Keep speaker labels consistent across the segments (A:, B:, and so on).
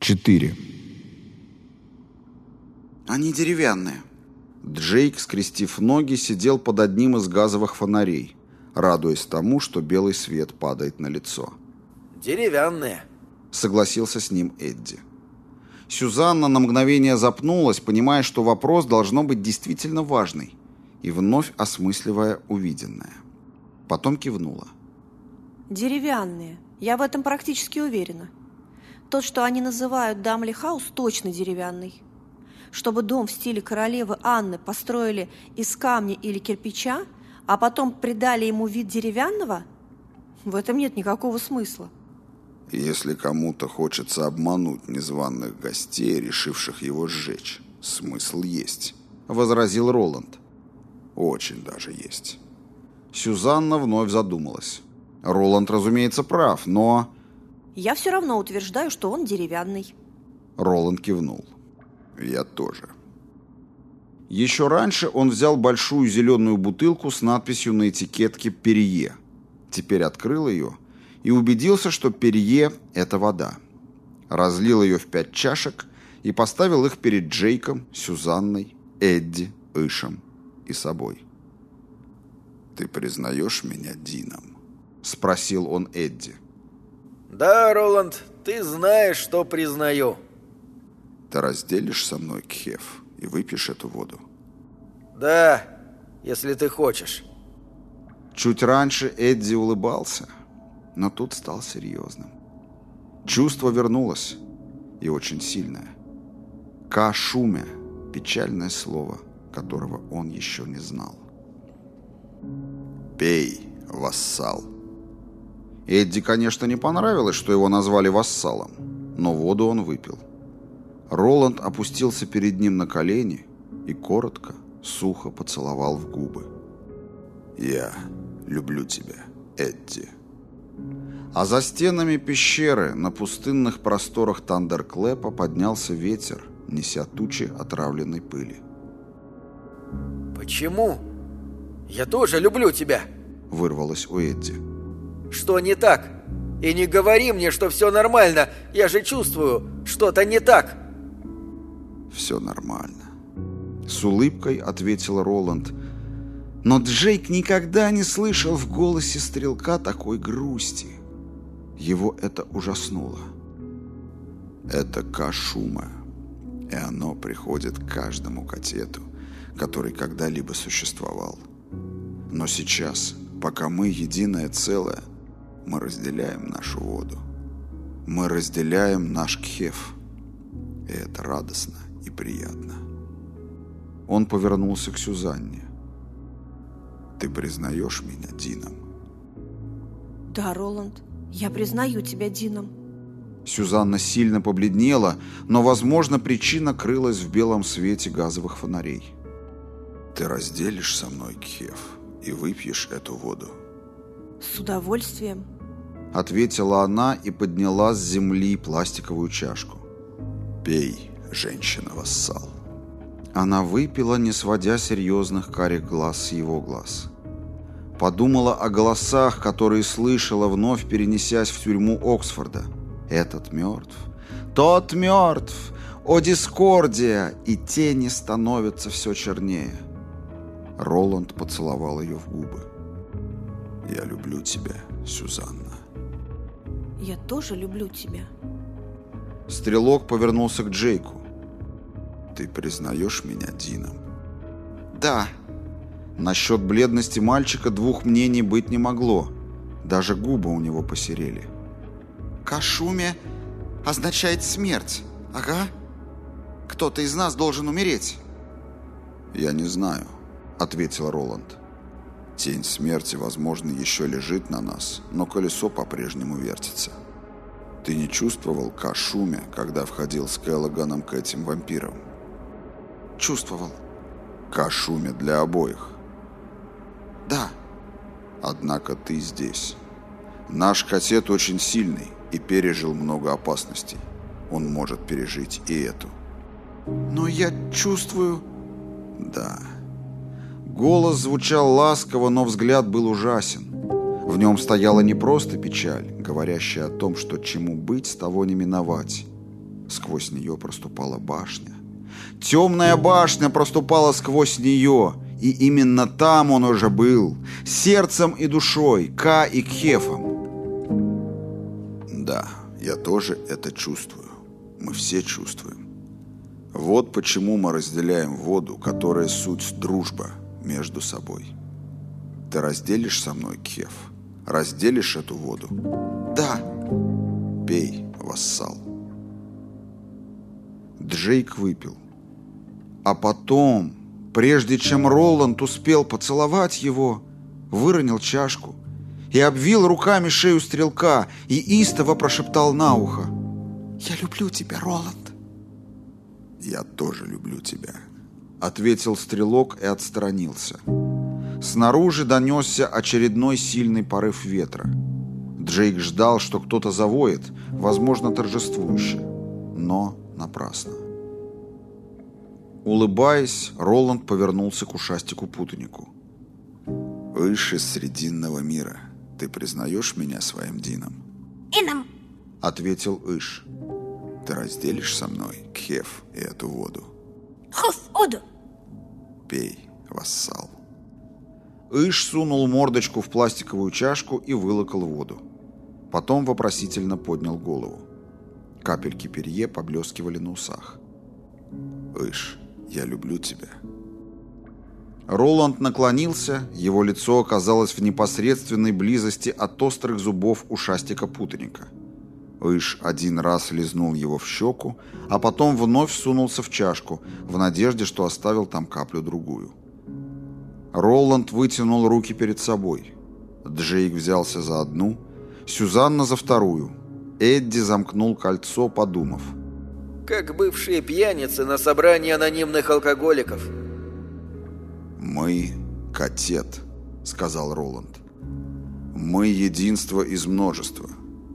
A: 4.
B: Они деревянные. Джейк, скрестив ноги, сидел под одним из газовых фонарей, радуясь тому, что белый свет падает на лицо.
C: Деревянные.
B: Согласился с ним Эдди. Сюзанна на мгновение запнулась, понимая, что вопрос должно быть действительно важный, и вновь осмысливая увиденное. Потом кивнула.
D: Деревянные. Я в этом практически уверена. Тот, что они называют Дамли Хаус, точно деревянный. Чтобы дом в стиле королевы Анны построили из камня или кирпича, а потом придали ему вид деревянного, в этом нет никакого смысла.
B: Если кому-то хочется обмануть незваных гостей, решивших его сжечь, смысл есть, возразил Роланд. Очень даже есть. Сюзанна вновь задумалась. Роланд, разумеется, прав, но...
D: Я все равно утверждаю, что он деревянный.
B: Роланд кивнул. Я тоже. Еще раньше он взял большую зеленую бутылку с надписью на этикетке «Перье». Теперь открыл ее и убедился, что Перье – это вода. Разлил ее в пять чашек и поставил их перед Джейком, Сюзанной, Эдди, Ишем и собой. «Ты признаешь меня Дином?» – спросил он Эдди.
C: Да, Роланд, ты знаешь, что признаю.
B: Ты разделишь со мной кхев и выпьешь эту воду?
C: Да, если ты хочешь.
B: Чуть раньше Эдди улыбался, но тут стал серьезным. Чувство вернулось, и очень сильное. Кашуме – печальное слово, которого он еще не знал. «Пей, вассал!» Эдди, конечно, не понравилось, что его назвали вассалом, но воду он выпил. Роланд опустился перед ним на колени и коротко, сухо поцеловал в губы. «Я люблю тебя, Эдди». А за стенами пещеры на пустынных просторах Тандерклэпа поднялся ветер, неся тучи отравленной пыли.
C: «Почему? Я тоже люблю тебя!»
B: вырвалось у Эдди.
C: Что не так? И не говори мне, что все нормально. Я же чувствую, что-то не так.
B: Все нормально. С улыбкой ответил Роланд. Но Джейк никогда не слышал в голосе стрелка такой грусти. Его это ужаснуло. Это кашума, и оно приходит к каждому котету, который когда-либо существовал. Но сейчас, пока мы единое целое, мы разделяем нашу воду. Мы разделяем наш кхев. И это радостно и приятно. Он повернулся к Сюзанне. «Ты признаешь меня Дином?»
D: Да, Роланд, я признаю тебя Дином.
B: Сюзанна сильно побледнела, но, возможно, причина крылась в белом свете газовых фонарей. «Ты разделишь со мной кхев и выпьешь эту воду?»
D: С удовольствием
B: ответила она и подняла с земли пластиковую чашку. «Пей, женщина-вассал». Она выпила, не сводя серьезных карих глаз с его глаз. Подумала о голосах, которые слышала, вновь перенесясь в тюрьму Оксфорда. «Этот мертв, тот мертв, о дискордия!» И тени становятся все чернее. Роланд поцеловал ее в губы. «Я люблю тебя, Сюзанна».
D: Я тоже люблю тебя.
B: Стрелок повернулся к Джейку. Ты признаешь меня Дином? Да. Насчет бледности мальчика двух мнений быть не могло. Даже губы у него посерели. Кашуме означает смерть. Ага. Кто-то из нас должен умереть. Я не знаю, ответил Роланд. Тень смерти, возможно, еще лежит на нас, но колесо по-прежнему вертится. Ты не чувствовал кашуме, когда входил с Келлоганом к этим вампирам? Чувствовал. Кашуме для обоих? Да. Однако ты здесь. Наш кассет очень сильный и пережил много опасностей. Он может пережить и эту. Но я чувствую... Да. Голос звучал ласково, но взгляд был ужасен. В нем стояла не просто печаль, говорящая о том, что чему быть, того не миновать, Сквозь нее проступала башня. Темная башня проступала сквозь нее, и именно там он уже был, сердцем и душой, Ка и Кхефом. Да, я тоже это чувствую. Мы все чувствуем. Вот почему мы разделяем воду, которая суть дружба между собой. Ты разделишь со мной, Кхеф? Разделишь эту воду?
D: Да.
B: Пей, вассал. Джейк выпил. А потом, прежде чем Роланд успел поцеловать его, выронил чашку и обвил руками шею стрелка и истово прошептал на ухо.
D: «Я люблю тебя, Роланд».
B: «Я тоже люблю тебя», — ответил стрелок и отстранился. Снаружи донесся очередной сильный порыв ветра. Джейк ждал, что кто-то завоет, возможно, торжествующе, но напрасно. Улыбаясь, Роланд повернулся к ушастику-путанику. «Выше Срединного мира. Ты признаешь меня своим Дином?»
D: «Ином», —
B: ответил Иш. «Ты разделишь со мной Кхев и эту воду?»
D: «Хуф, Оду!»
B: «Пей, вассал». Иш сунул мордочку в пластиковую чашку и вылокал воду. Потом вопросительно поднял голову. Капельки перье поблескивали на усах. «Иш, я люблю тебя». Роланд наклонился, его лицо оказалось в непосредственной близости от острых зубов ушастика-путаника. Иш один раз лизнул его в щеку, а потом вновь сунулся в чашку, в надежде, что оставил там каплю-другую. Роланд вытянул руки перед собой. Джейк взялся за одну, Сюзанна за вторую. Эдди замкнул кольцо, подумав –
C: как бывшие пьяницы на собрании анонимных алкоголиков.
B: «Мы – катет», – сказал Роланд. «Мы – единство из множества.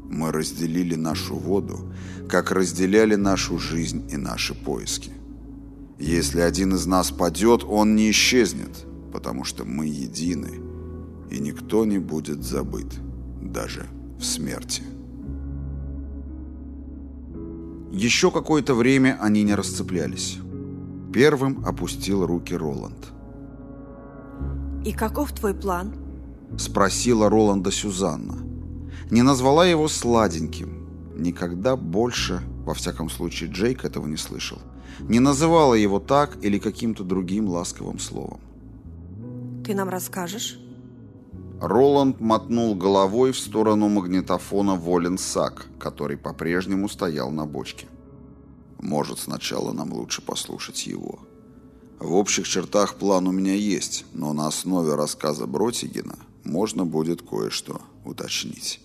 B: Мы разделили нашу воду, как разделяли нашу жизнь и наши поиски. Если один из нас падет, он не исчезнет, потому что мы едины, и никто не будет забыт, даже в смерти». Еще какое-то время они не расцеплялись. Первым опустил руки Роланд.
D: «И каков твой план?»
B: Спросила Роланда Сюзанна. Не назвала его сладеньким. Никогда больше, во всяком случае Джейк этого не слышал, не называла его так или каким-то другим ласковым словом.
D: «Ты нам расскажешь?»
B: Роланд мотнул головой в сторону магнитофона «Волен Сак», который по-прежнему стоял на бочке. «Может, сначала нам лучше послушать его. В общих чертах план у меня есть, но на основе рассказа Бротигина можно будет кое-что уточнить».